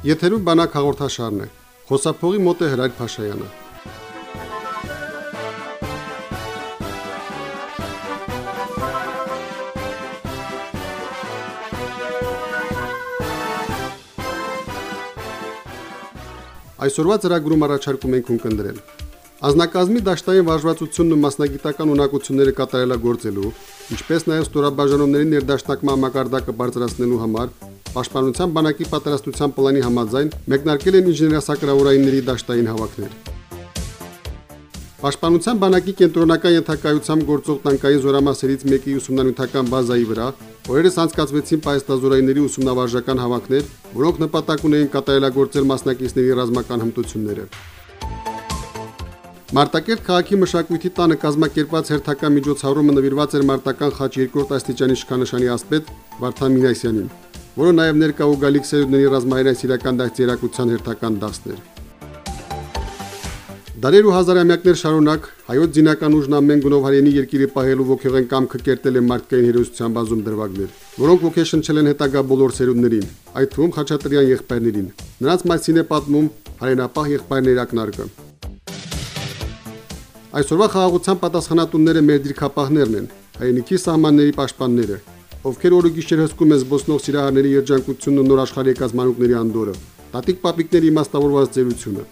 Եթերում բանակ հաղորդաշարն է։ Խոսափողի մոտ է Հրայր Փաշայանը։ Այսօրվա ծրագրում առաջարկում ենք ունկնդրել Ազնակազմի դաշտային վարժվածությունն ու մասնագիտական ունակությունները կատարելագործելու, ինչպես նաև ստորաբաժանումների ներդաշնակման մակարդակը բարձրացնելու համար Պաշտպանության բանակի պատրաստության պլանի համաձայն մեկնարկել են ինժեներասակրավորայինների դաշտային հավաքներ։ Պաշտպանության բանակի կենտրոնական ենթակայությամբ գործող տանկային զորամասերից մեկի ուսումնանյութական բազայի վրա օրերս անցկացվեցին պայստազորայինների ուսումնավարժական հավաքներ, որոնք նպատակ ունեին կատարելագործել մասնակիցների ռազմական հմտությունները։ Մարտակերտ քաղաքի մշակույթի տանը կազմակերպված հերթական միջոցառումը նվիրված էր մարտական խաչ երկրորդ աստիճանի իշխանաշանի ասպետ Վարդան Մինասյանին, որը նաև ներկա ու գալիք սերունդների ռազմայրային սիրական դաստիարակության հերթական դասն էր։ Դարեր ու հազարամյակներ շարունակ հայոց զինական ուժն ամեն գնով հայրենի երկիրը պահելու ողջեղեն կամքը կերտել է մարդկային հերոսության բազում դրվագներ, որոնք ոգեշնչել են հետագա բոլոր սերունդներին, այդ թվում Խաչատրյան եղբայրներին։ Նրանց մասին է պատմում հայրենապահ եղբայրներ ակնարկը։ Այսօրվա խաղաղության պատասխանատունները մեր դիրքապահներն են, հայրենիքի սահմանների պաշտպանները, ովքեր օրը գիշեր հսկում են զբոսնող սիրահարների երջանկությունն ու նոր աշխարհի եկած մանուկների անդորը, տատիկ պապիկների իմաստավորված ծերությունը։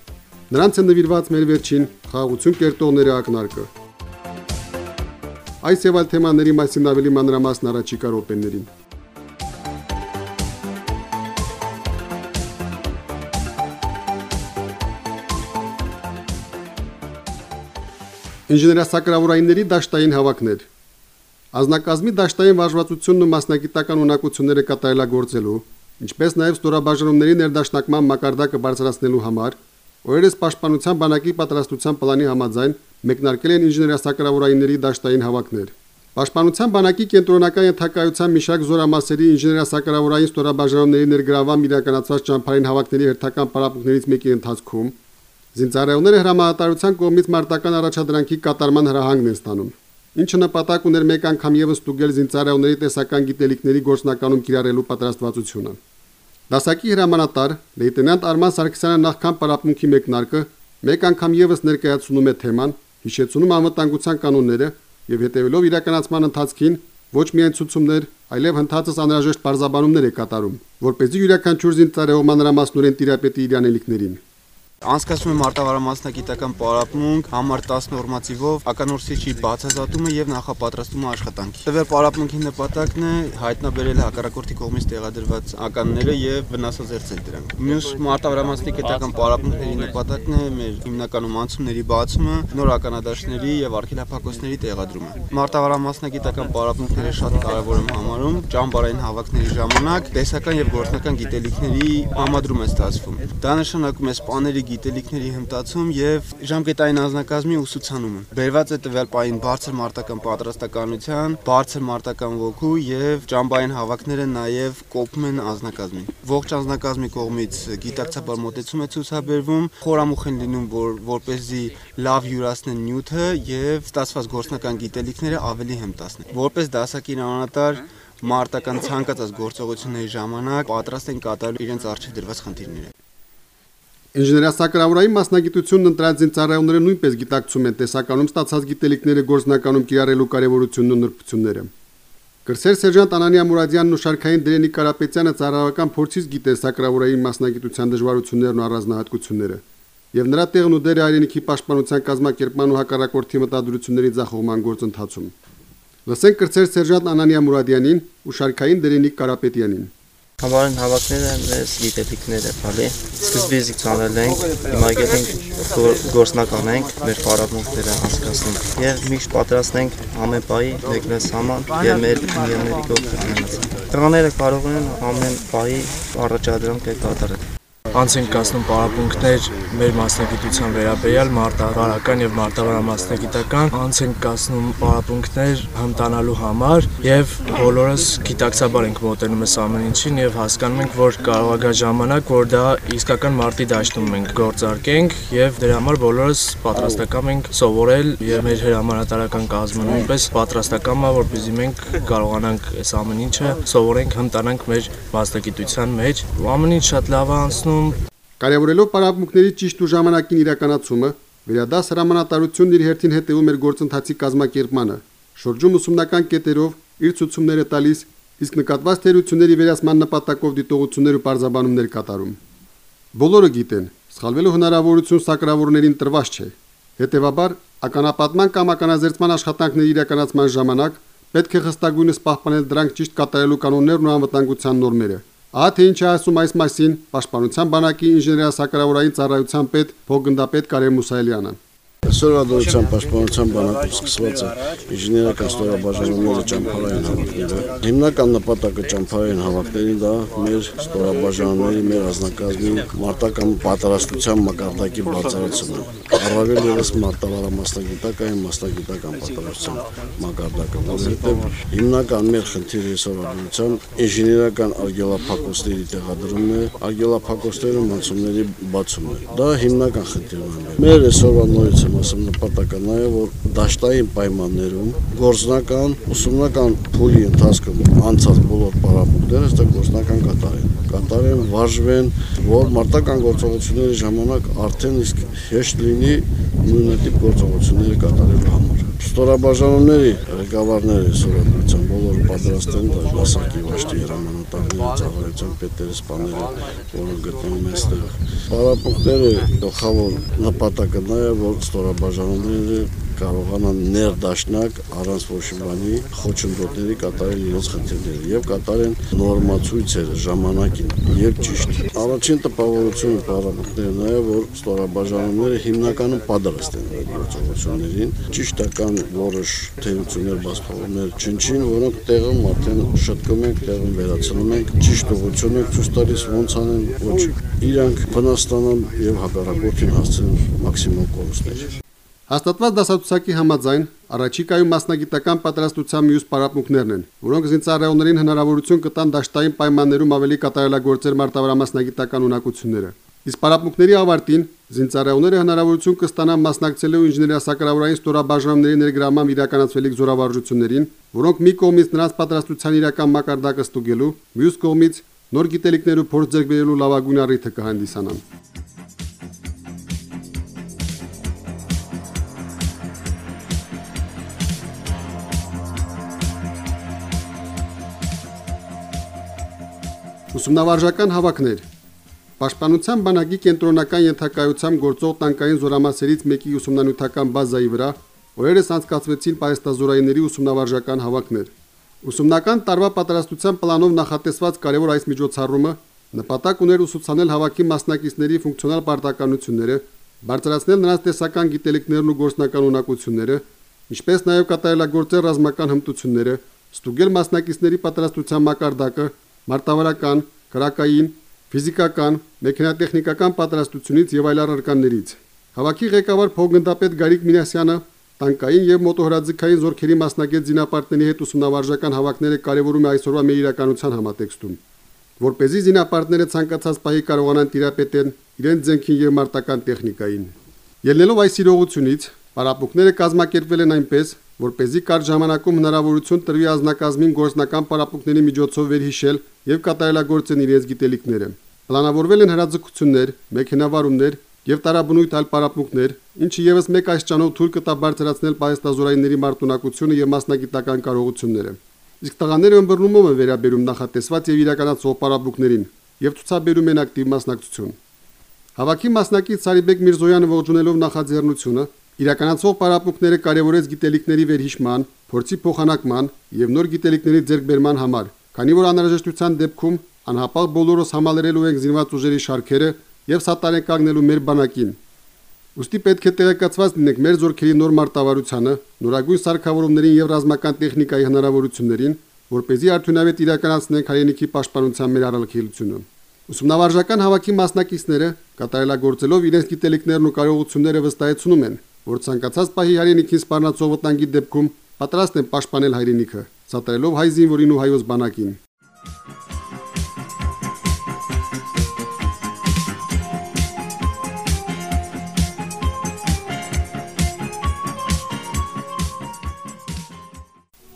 Նրանց է նվիրված մեր վերջին խաղաղություն կերտողները ակնարկը։ Այս եւ այլ թեմաների մասին ավելի մանրամասն առաջիկա րոպեներին։ Ինժեներասակրավորայինների դաշտային հավաքներ Ազնակազմի դաշտային վարժվածությունն ու մասնագիտական ունակությունները կատարելագործելու, ինչպես նաև ստորաբաժանումների ներդաշնակման մակարդակը բարձրացնելու համար օրերս Պաշտպանության բանակի պատրաստության պլանի համաձայն մեկնարկել են ինժեներասակրավորայինների դաշտային հավաքներ։ Պաշտպանության բանակի կենտրոնական ենթակայության մի շարք զորամասերի ինժեներասակրավորային ստորաբաժանումների ներգրաvam իրականացված ճամփարին հավաքների հերթական պարապմունքներից մեկի ընթացքում Զինծառայողները հրամանատարության կողմից մարտական առաջադրանքի կատարման հրահանգն են ստանում, ինչը նպատակ ուներ մեկ անգամ եւս ստուգել զինծառայողների տեսական գիտելիքների գործնականում կիրառելու պատրաստվածությունը։ Դասակի հրամանատար լեյտենանտ Արման Սարգսյանը նախքան պարապմունքի մեկնարկը մեկ անգամ եւս ներկայացնում է թեման, հիշեցնում անվտանգության կանոնները եւ հետեւելով իրականացման ընթացքին ոչ միայն ցուցումներ, այլև հնդածս անհրաժեշտ բարձաբանումներ է կատարում, որ เป զի յուրաքանչյուր զինծառայող մանրամասնորեն տիրապետի իր անելիքներին։ Անցկացվում է մարտավարամասնագիտական պարապմունք համար 10 նորմատիվով, ականորսիչի բացազատումը եւ նախապատրաստումը աշխատանքի։ Տվյալ պարապմունքի նպատակն է հայտնաբերել հակառակորդի կողմից տեղադրված ականները եւ վնասազերծել դրանք։ Մյուս մարտավարամասնագիտական պարապմունքների նպատակն է մեր հիմնականում անցումների բացումը, նոր ականադաշտների եւ արխիլափակոցների տեղադրումը։ Մարտավարամասնագիտական պարապմունքները շատ կարեւոր են համարում ճամբարային հավաքների ժամանակ տեսական եւ գործնական գիտելիքների համադրում է ստացվում։ Դա նշանակում է սպաների գիտելիքների հմտացում եւ ժամկետային անձնակազմի ուսուցանումը։ Բերված է տվյալ պահին բարձր մարտական պատրաստականության, բարձր մարտական ոգու եւ ճամբային հավաքները նաեւ կոփում են անձնակազմին։ Ողջ անձնակազմի կողմից գիտակցաբար մոտեցում է ցուցաբերվում, խորամուխ են լինում, որ որպեսզի լավ յուրացնեն նյութը եւ ստացված գործնական գիտելիքները ավելի հմտացնեն։ Որպես դասակին անանատար մարտական ցանկացած գործողությունների ժամանակ պատրաստ են կատարելու իրենց արժի դրված խնդիրները։ Ինժեներասակրավորային մասնագիտությունն ընտրած զինծառայողները նույնպես գիտակցում են տեսականում ստացած գիտելիքները գործնականում կիրառելու կարևորությունն ու նրբությունները։ Կրսեր սերժանտ Անանիա Մուրադյանն ու շարքային Դերենիկ Կարապետյանը ծառայական փորձից գիտե սակրավորային մասնագիտության դժվարություններն ու առանձնահատկությունները եւ նրա տեղն ու դերը հայրենիքի պաշտպանության կազմակերպման ու հակառակորդի մտադրությունների ձախողման գործընթացում։ Լսենք կրսեր սերժանտ Անանիա Մուրադյանին ու շարքային Դերենիկ Կարապետյանին։ Համարեն հավաքները մեզ գիտելիքները, բալի։ Սկզբից ցանել ենք, հիմա գետենք գործնական ենք, մեր պարապմունքները անցկացնում եւ միշտ պատրաստենք ամեն պահի մեկնես համար եւ մեր ընկերների կողքից։ Տղաները կարող են ամեն պահի առաջադրանք կատարել։ անց ենք կազմում պարապմունքներ մեր մասնագիտության վերաբերյալ մարտավարական եւ մարտավարամասնագիտական, անց ենք կազմում պարապմունքներ հմտանալու համար եւ բոլորս գիտակցաբար ենք մոտենում այս ամեն ինչին եւ հասկանում ենք, որ կարող է գա ժամանակ, որ դա իսկական մարտի դաշտում մենք գործարկենք եւ դրա համար բոլորս պատրաստական ենք սովորել եւ մեր հրամանատարական կազմը նույնպես պատրաստական է, որպեսզի մենք կարողանանք այս ամեն ինչը սովորենք, հմտանանք մեր մասնագիտության մեջ։ Ամեն ինչ շատ լավ է անցնում։ Կարևորելով պարապմունքների ճիշտ ու ժամանակին իրականացումը, վերադաս հրամանատարությունն իր հերթին հետևում էր գործընթացի կազմակերպմանը, շրջում ուսումնական կետերով իր ցուցումները տալիս, իսկ նկատված թերությունների վերացման նպատակով դիտողություններ ու պարզաբանումներ կատարում։ Բոլորը գիտեն, սխալվելու հնարավորություն սակրավորներին տրված չէ։ Հետևաբար, ականապատման կամ ականազերծման աշխատանքների իրականացման ժամանակ պետք է խստագույնս պահպանել դրանք ճիշտ կատարելու կանոններն ու անվտանգության նորմերը։ Թե ինչ ասում այս մասին Պաշտպանության բանակի ինժեներասակրավորային ծառայության պետ Փոգնդապետ Կարեն Մուսայելյանը։ Այսօրվա դրության պաշտպանության բանակում սկսված է ինժեներական ստորաբաժանումների ճամփարային հավաքները։ Հիմնական նպատակը ճամփարային հավաքների դա մեր ստորաբաժանումների, մեր ազնագազմի մարտական պատրաստության մակարդակի բարձրացումը։ Առավել ևս մարտավարամասնագիտական, մասնագիտական պատրաստության մակարդակը, որովհետև հիմնական մեր խնդիրը այսօրվա դրության ինժեներական արգելափակոցների տեղադրումն է, արգելափակոցների մնացումների բացումն է։ Դա հիմնական խնդիրն է։ Մեր այսօրվա նորից եմ ասում նպատակը նաև որ դաշտային պայմաններում գործնական ուսումնական փուլի ընթացքում անցած բոլոր պարապմունքները դա գործնական կատարեն կատարեն վարժվեն որ մարտական գործողությունների ժամանակ արդեն իսկ հեշտ լինի նույնատիպ գործողությունները կատարելու համար ստորաբաժանումների ղեկավարները սովետության բոլորը պատրաստ են դասակի վաշտի հրամանատարների ծառայության պետերը սպաները որոնք գտնվում են այստեղ պարապմունքները գլխավոր նպատակը նա է որ ստորաբաժանումները կարողանան ներդաշնակ առանց ոչ բանի խոչընդոտների կատարել իրենց խնդիրները եւ կատարեն նորմացույցերը ժամանակին եւ ճիշտ։ Առաջին տպավորությունը պարապմունքները նա է որ ստորաբաժանումները հիմնականում պատրաստ են գործողություններին, ճիշտական որոշ թերություններ բացթողումներ չնչին, որոնք տեղում արդեն շտկում ենք, տեղում վերացնում ենք, ճիշտ ուղղություն ենք ցույց տալիս ոնց անեն, ոչ իրանք վնաստանան եւ հակառակորդին հասցնեն մաքսիմում կորուստներ։ Հաստատված դասացուցակի համաձայն առաջիկայում մասնագիտական պատրաստության մյուս պարապմունքներն են, որոնք զինծառայողներին հնարավորություն կտան դաշտային պայմաններում ավելի կատարելագործել մարտավարամասնագիտական ունակությունները։ Իսկ պարապմունքների ավարտին զինծառայողները հնարավորություն կստանան մասնակցելու ինժեներիասակրավորային ստորաբաժանումների ներգրաման իրականացվելիք զորավարժություններին, որոնք մի կողմից նրանց պատրաստության իրական մակարդակը ստուգելու, մյուս կողմից նոր գիտելիքներ ու փորձ ձեռք բերելու լավագույն առիթը կհանդիսանան։ Ուսումնավարժական հավաքներ Պաշտպանության բանակի կենտրոնական ենթակայությամբ գործող տանկային զորամասերից մեկի ուսումնանյութական բազայի վրա օրերս անցկացվեցին պայստազորայինների ուսումնավարժական հավաքներ։ Ուսումնական տարվա պատրաստության պլանով նախատեսված կարևոր այս միջոցառումը նպատակ ուներ ուսուցանել հավաքի մասնակիցների ֆունկցիոնալ պարտականությունները, բարձրացնել նրանց տեսական գիտելիքներն ու գործնական ունակությունները, ինչպես նաև կատարելագործել ռազմական հմտությունները, ստուգել մասնակիցների պատրաստության մակարդակը, մարտավարական, քրակային, ֆիզիկական, մեխանատեխնիկական պատրաստությունից եւ այլ առարկաններից։ Հավաքի ղեկավար փոխգնդապետ Գարիկ Մինասյանը տանկային եւ մոտոհրաձգային զորքերի մասնագետ զինապարտների հետ ուսումնավարժական հավաքները կարևորում է այսօրվա մեր իրականության համատեքստում, որ เป զի զինապարտները ցանկացած պահի կարողանան տիրապետել իրենց ձենքին եւ մարտական տեխնիկային։ Ելնելով այս իրողությունից, Պարապմունքները կազմակերպվել են այնպես, որ เป զի կարճ ժամանակում հնարավորություն տրվի ազնագազմին գործնական պարապմունքների միջոցով վերհիշել եւ կատարելագործեն իրենց գիտելիքները։ Պլանավորվել են հրաձգություններ, մեքենավարումներ եւ տարաբնույթ այլ պարապմունքներ, ինչը եւս մեկ այս ճանով թույլ կտա բարձրացնել պայստազորայինների մարտունակությունը եւ մասնագիտական կարողությունները։ Իսկ տղաները ըմբռնումով են վերաբերում նախատեսված եւ իրականացող պարապմունքներին եւ ցուցաբերում են ակտիվ մասնակցություն։ Հավաքի մասնակից Սարիբեկ Միրզոյանը ողջունելով նախաձեռնությունը Իրականացող պարապմունքները կարևորեց գիտելիքների վերհիշման, փորձի փոխանակման եւ նոր գիտելիքների ձեռքբերման համար, քանի որ անհրաժեշտության դեպքում անհապաղ բոլորս համալրելու ենք զինված ուժերի շարքերը եւ սատարեն կանգնելու մեր բանակին։ Ոստի պետք է տեղեկացված լինենք մեր զորքերի նոր մարտավարությանը, նորագույն սարքավորումներին եւ ռազմական տեխնիկայի հնարավորություններին, որ เป զի արդյունավետ իրականացնենք հայրենիքի պաշտպանության մեր առաքելությունը։ Ուսումնավարժական հավաքի մասնակիցները կատարելագործելով իրենց գիտելիքներն ու կարողությունները վստահեցնում են, որ ցանկացած պահի հայրենիքին սպառնացող վտանգի դեպքում պատրաստ են պաշտպանել հայրենիքը, սատարելով հայ զինվորին ու հայոց բանակին։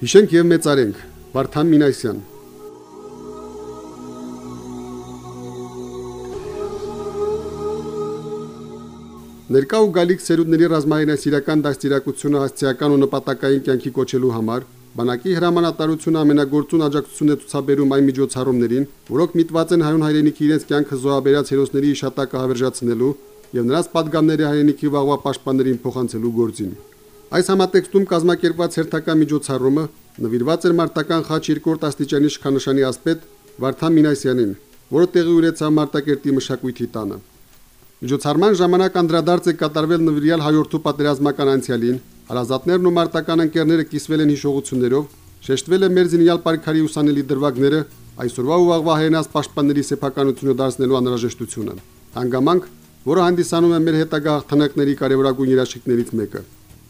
Հիշենք եւ մեծարենք Վարդան Մինասյան Ներկա ու գալիք սերունդների ռազմայինասիրական դաստիարակությունը հասցեական ու նպատակային կյանքի կոչելու համար Բանակի հրամանատարությունը ամենագործուն աջակցությունն է ցուցաբերում այն միջոցառումներին, որոնք միտված են հայոն հայրենիքի իրենց կյանքը զոհաբերած հերոսների իշտակը հավերժացնելու եւ նրանց падգամները հայրենիքի վաղվա պաշտպաններին փոխանցելու գործին։ Այս համատեքստում կազմակերպված հերթական միջոցառումը նվիրված էր մարտական խաչ երկրորդ աստիճանի շքանշանի ասպետ Վարդան Մինասյանին, որը տեղի ունեցավ Մարտակերտի մշակույթի տանը։ Միջոցառման ժամանակ անդրադարձ է կատարվել նվիրյալ հայորդու պատերազմական անցյալին, հարազատներն ու մարտական ընկերները կիսվել են հիշողություններով, շեշտվել է մեր զինյալ պարքարի ուսանելի դրվագները, այսօրվա ու վաղվա հայնած պաշտպանների սեփականությունը դարձնելու անհրաժեշտությունը։ Հանգամանք, որը հանդիսանում է մեր հետագա հաղթանակների կարևորագույն երաշխիքներից մեկը։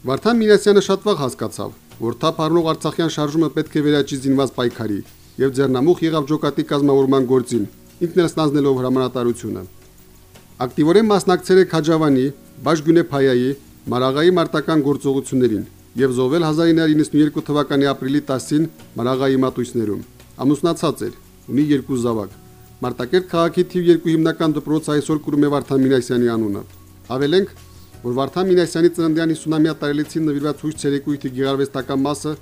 Վարդան Մինասյանը շատ վաղ հասկացավ, որ թափ առնող Արցախյան շարժումը պետք է վերաճի զինված պայքարի եւ ձեռնամուխ եղավ ջոկատի կազմավորման գործին, ինքն էլ ստանձնելով հրամանատարությունը։ Ակտիվորեն մասնակցել է Քաջավանի, Բաշգյունե Փայայի, Մարաղայի մարտական գործողություններին եւ զոհվել 1992 թվականի ապրիլի 10-ին Մարաղայի մատույցներում։ Ամուսնացած էր, ունի երկու զավակ։ Մարտակերտ քաղաքի թիվ 2 հիմնական դպրոցը այսօր կրում է Վարդան Մինասյանի անունը։ Հավելենք, որ Վարդան Մինասյանի ծննդյան 50-ամյա տարելիցին նվիրված հույս ցերեկույթի գեղարվեստական մասը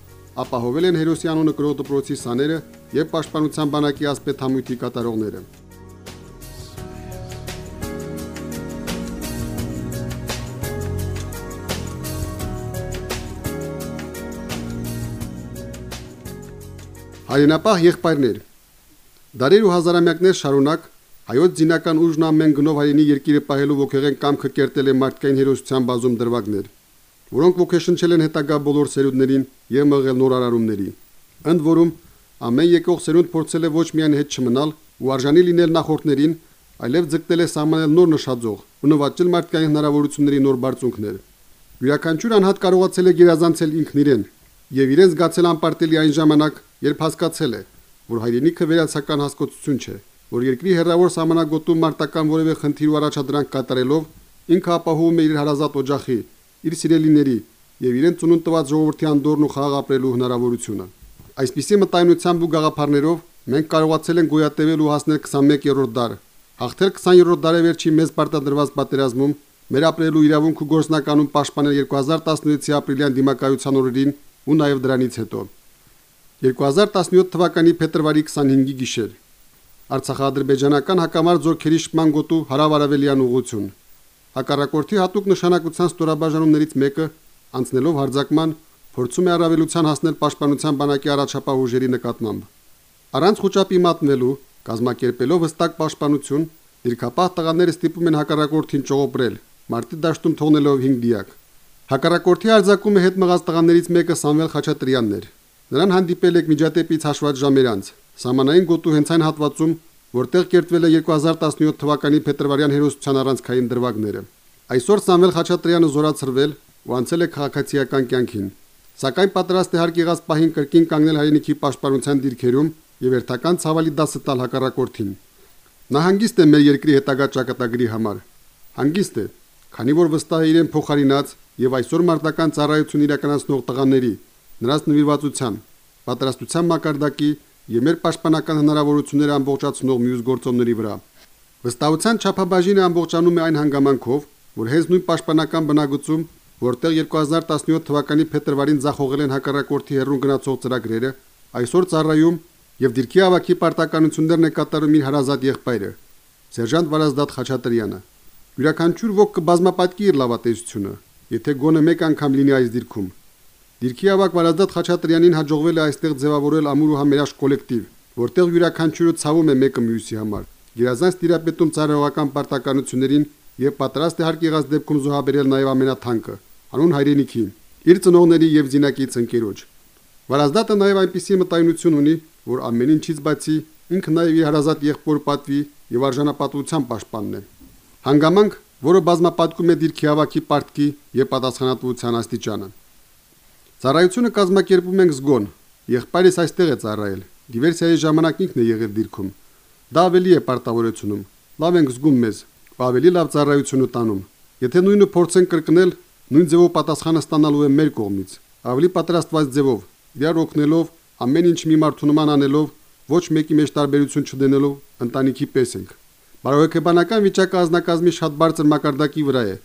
ապահովել են հերոսի անունը կրող դպրոցի սաները եւ պաշտպանության բանակի ասպետ համույթի կատարողները։ Հայրենապահ եղբայրներ Դարեր ու հազարամյակներ շարունակ հայոց զինական ուժն ամեն գնով հայրենի երկիրը պահելու ողեղեն կամքը կերտել է մարդկային հերոսության բազում դրվագներ, որոնք ողեշնչել են հետագա բոլոր սերունդներին եւ մղել նոր արարումների։ Ընդ որում ամեն եկող սերունդ փորձել է ոչ միայն հետ չմնալ ու արժանի լինել նախորդներին, այլև ձգտել է սահմանել նոր նշաձող ու նվաճել մարդկային հնարավորությունների նոր բարձունքներ։ Յուրաքանչյուր անհատ կարողացել է գերազանցել ինքն իրեն եւ իրեն զգացել անպարտելի այն ժամանակ, երբ հասկացել է, որ հայրենիքը վերացական հասկացություն չէ, որ երկրի հերրավոր սահմանագոտում մարտական որևէ խնդիր ու առաջադրանք կատարելով ինքը ապահովում է իր հարազատ օջախի, իր սիրելիների եւ իրեն ծնունդ տված ժողովրդի անդորն ու խաղ ապրելու հնարավորությունը։ Այսպիսի մտայնությամբ ու գաղափարներով մենք կարողացել ենք գոյատևել ու հասնել 21-րդ դար, հաղթել 20-րդ դարավերջի մեծ պարտադրված պատերազմում, մեր ապրելու իրավունք ու գործնականում պաշտպանել 2016-ի ապրիլյան դիմակայության օրերին ու նաև դրանից հետո։ 2017 թվականի փետրվարի 25-ի գիշեր Արցախա-ադրբեջանական հակամարտ զորքերի շփման գոտու հարավարավելյան ուղություն։ Հակառակորդի հատուկ նշանակության ստորաբաժանումներից մեկը անցնելով հարձակման փորձում է առավելության հասնել պաշտպանության բանակի առաջապահ ուժերի նկատմամբ։ Առանց խոճապի մատնվելու, կազմակերպելով հստակ պաշտպանություն, դիրքապահ տղաները ստիպում են հակառակորդին ճողոպրել, մարտի դաշտում թողնելով 5 դիակ։ Հակառակորդի արձակումը հետ մղած տղաներից մեկը Սամվել Խաչատրյանն էր։ Նրան հանդիպել եք միջատեպից հաշված ժամեր անց։ Սամանային գոտու հենց այն հատվածում, որտեղ կերտվել է 2017 թվականի փետրվարյան հերոսության առանցքային դրվագները։ Այսօր Սամվել Խաչատրյանը զորացրվել ու անցել է քաղաքացիական կյանքին, սակայն պատրաստ է հարկ եղած պահին կրկին կանգնել հայրենիքի պաշտպանության դիրքերում եւ երթական ցավալի դասը տալ հակառակորդին։ Նա հանգիստ է մեր երկրի հետագա ճակատագրի համար։ Հանգիստ է, քանի որ վստահ իրեն փոխարինած եւ այսօր մարտական ծառայություն իրականացնող տղաների նրանց նվիրվածության, պատրաստության մակարդակի եւ մեր պաշտպանական հնարավորությունները ամբողջացնող մյուս գործոնների վրա։ Վստահության չափաբաժինը ամբողջանում է այն հանգամանքով, որ հենց նույն պաշտպանական բնագծում, որտեղ 2017 թվականի փետրվարին ձախողել են հակառակորդի հերուն գնացող ծրագրերը, այսօր ծառայում եւ դիրքի ավակի պարտականություններն է կատարում իր հարազատ եղբայրը, սերժանտ Վարազդատ Խաչատրյանը։ Յուրաքանչյուր ոք կբազմապատկի իր լավատեսությունը, եթե գոնե մեկ անգամ լինի այս դիրքում։ Դիրքի ավակ Վարազդատ Խաչատրյանին հաջողվել է այստեղ ձևավորել ամուր ու համերաշխ կոլեկտիվ, որտեղ յուրաքանչյուրը ցավում է մեկը մյուսի համար։ Գերազանց տիրապետում ծառայողական պարտականություններին եւ պատրաստ է հարկ եղած դեպքում զոհաբերել նաեւ ամենաթանկը՝ անուն հայրենիքի, իր ծնողների եւ զինակից ընկերոջ։ Վարազդատը նաեւ այնպիսի մտայնություն ունի, որ ամեն ինչից բացի ինքը նաեւ իր հարազատ եղբոր պատվի եւ արժանապատվության պաշտպանն է։ Հանգամանք, որը բազմապատկում է դիրքի հավաքի պարտքի եւ պատասխանատվության աստիճանը։ Ծառայությունը կազմակերպում ենք զգոն։ Եղբայրս այստեղ է ծառայել։ Դիվերսիայի ժամանակ ինքն է եղել դիրքում։ Դա ավելի է պարտավորությունում։ Լավ ենք զգում մեզ, ավելի լավ ծառայություն տանում։ Եթե նույնը փորձեն կրկնել, նույն ձևով պատասխանը ստանալու է մեր կողմից։ Ավելի պատրաստված ձևով, իրար օգնելով, ամեն ինչ մի մարդու նման անելով, ոչ մեկի մեջ տարբերություն չդնելով, ընտանիքի պես ենք։ Բարոյական վիճակը ազնագազմի շատ բարձր մակարդակի վրա է։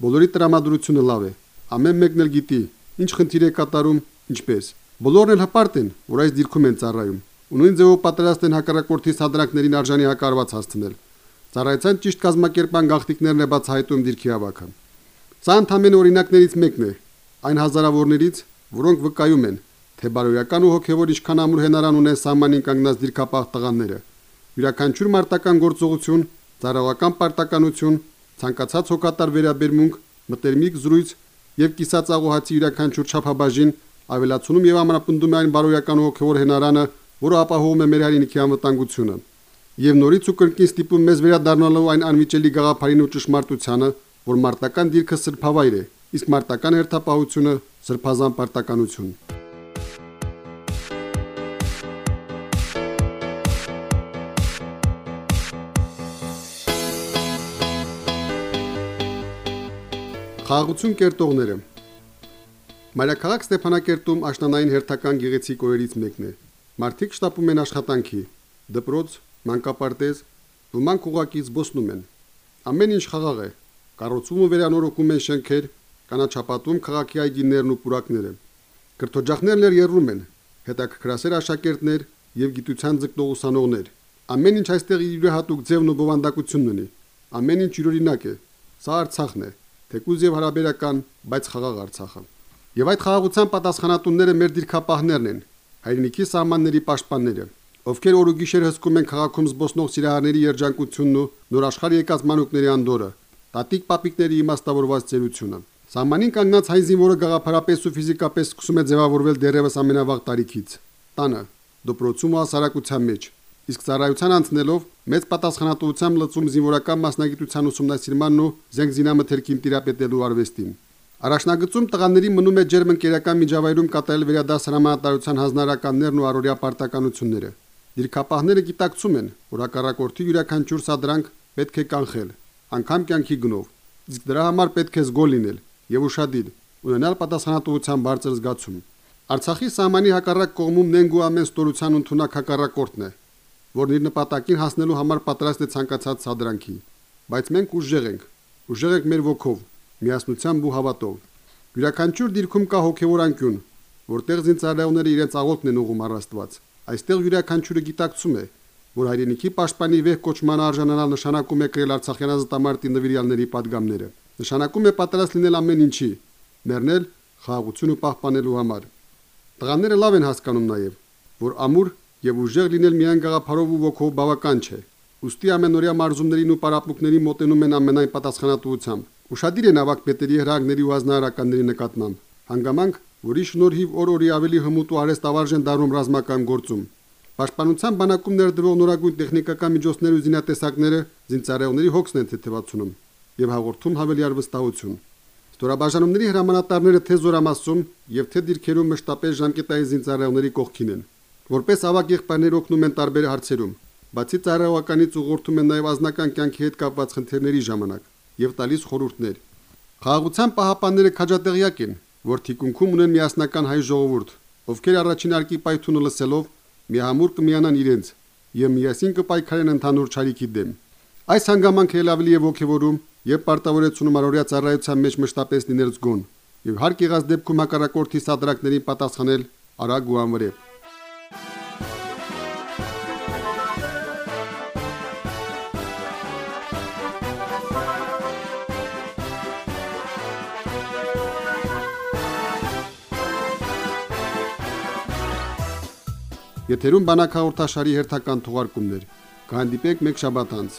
Բոլորի տրամադրությունը լավ է։ Ամեն մեկն էլ գիտի, ինչ խնդիր է կատարում, ինչպես։ Բոլորն էլ հպարտ են, որ այս դիրքում են ծառայում։ Ու նույն ձևով պատրաստ են հակառակորդի սադրանքներին արժանի հակարված հասցնել։ Ծառայության ճիշտ կազմակերպման գաղտնիքներն է բացահայտում դիրքի հավաքը։ Սա ընդհանրեն օրինակներից մեկն է, այն հազարավորներից, որոնք վկայում են, թե բարոյական ու հոգևոր ինչքան ամուր հենարան ունեն սահմանին կանգնած դիրքապահ տղաները։ Յուրաքանչյուր մարտական գործողություն, ծառայական պարտականություն, ցանկացած հոգատար վերաբերմունք, մտերմիկ զրույց եւ կիսածաղուհացի յուրաքանչյուր չափաբաժին ավելացնում եւ ամրապնդում է այն բարոյական ու հոգևոր հենարանը, որը ապահովում է մեր հայրենիքի անվտանգությունը։ Եվ նորից ու կրկին ստիպում մեզ վերադառնալու այն անվիճելի գաղափարին ու ճշմարտությանը, որ մարտական դիրքը սրբավայր է, իսկ մարտական հերթապահությունը սրբազան պարտականություն։ Խաղաղություն կերտողները Մայրաքաղաք Ստեփանակերտում աշնանային հերթական գեղեցիկ օրերից մեկն է։ Մարտիկ շտապում են աշխատանքի, դպրոց, մանկապարտեզ, ոմանք ուղակից զբոսնում են։ Ամեն ինչ խաղաղ է։ Կառուցում ու վերանորոգում են շենքեր, կանաչապատում քաղաքի այգիներն ու պուրակները։ Կրթօջախներն էլ երրում են, հետաքրքրասեր աշակերտներ եւ գիտության ձգտող ուսանողներ։ Ամեն ինչ այստեղ իր յուրահատուկ ձևն ու բովանդակությունն ունի։ Ամեն ինչ յուրօրինակ է։ Սա Արցախն է թեկուզ եւ հարաբերական, բայց խաղաղ Արցախը։ Եվ այդ խաղաղության պատասխանատունները մեր դիրքապահներն են, հայրենիքի սահմանների պաշտպանները, ովքեր օր ու գիշեր հսկում են քաղաքում զբոսնող սիրահարների երջանկությունն ու նոր աշխարհ եկած մանուկների անդորը, տատիկ պապիկների իմաստավորված ծերությունը։ Սահմանին կանգնած հայ զինվորը գաղափարապես ու ֆիզիկապես սկսում է ձևավորվել դեռևս ամենավաղ տարիքից։ Տանը, դպրոցում ու հասարակության մեջ, իսկ ծառայության անցնելով մեծ պատասխանատվությամբ լծում զինվորական մասնագիտության ուսումնասիրմանն ու զենգզինամթերքին տիրապետելու արվեստին։ Առաջնագծում տղաների մնում է ջերմ ընկերական միջավայրում կատարել վերադաս հրամանատարության հանձնարարականներն ու առօրյա պարտականությունները։ Դիրքապահները գիտակցում են, որ հակառակորդի յուրաքանչյուր սադրանք պետք է կանխել, անգամ կյանքի գնով։ Իսկ դրա համար պետք է զգոլ լինել եւ ուշադիր, ունենալ պատասխանատվության բարձր զգացում։ Արցախի սահմանի հակառակ կողմում նենգու ամեն ստորության ընդունակ հակառակորդն է, որն իր նպատակին հասնելու համար պատրաստ է ցանկացած սադրանքի։ Բայց մենք ուժեղ ենք, ուժեղ ենք մեր ոգով, միասնությամբ ու հավատով։ Յուրաքանչյուր դիրքում կա հոգևոր անկյուն, որտեղ զինծառայողները իրենց աղոթքն են ուղում առաստված։ Այստեղ յուրաքանչյուրը գիտակցում է, որ հայրենիքի պաշտպանի վեհ կոչման արժանանալ նշանակում է կրել Արցախյան ազատամարտի նվիրյալների падգամները։ Նշանակում է պատրաստ լինել ամեն ինչի, ներնել խաղաղությունը պահպանելու համար։ Տղաները լավ են հասկանում նաև, որ ամուր եւ ուժեղ լինել միայն գաղափարով ու ոգով բավական չէ։ Ոստի ամենօրյա մարզումներին ու պարապմունքներին մոտենում են ամենայն պատասխանատվությամբ։ Ուշադիր են ավակ պետերի հրագների ու ազնարարականների նկատմամբ։ Հանգամանք, որի շնորհիվ օր-օրի ավելի հմուտ ու արեստավարժ են դառնում ռազմական գործում։ Պաշտպանության բանակում ներդրվող նորագույն տեխնիկական միջոցներ ու զինատեսակները զինծառայողների հոգսն են թեթևացնում եւ հաղորդում հավելյալ վստահություն։ Ստորաբաժանումների հրամանատարները թե զորամասում եւ թե դիրքերում մշտապես ժամկետային զինծառայողների կողքին են որպես ավակ եղբայրներ օգնում են տարբեր հարցերում։ Բացի ծառայողականից ուղղորդում են նաև ազնական կյանքի հետ կապված խնդիրների ժամանակ եւ տալիս խորհուրդներ։ Խաղաղության պահապանները քաջատեղյակ են, որ թիկունքում ունեն միասնական հայ ժողովուրդ, ովքեր առաջին արկի պայթունը լսելով միամուր կմիանան իրենց եւ միասին կպայքարեն ընդհանուր ճարիքի դեմ։ Այս հանգամանքը ել ավելի եւ ողջևորում եւ պարտավորեցնում առօրյա ծառայության մեջ մշտապես լինել զգոն եւ հարկ եղած դեպքում հակառակորդի սադրակներին պատասխանել արագ ու անվրեպ։ Եթերում բանակ հաղորդաշարի հերթական թողարկումներ։ Կհանդիպեք մեկ շաբաթ անց։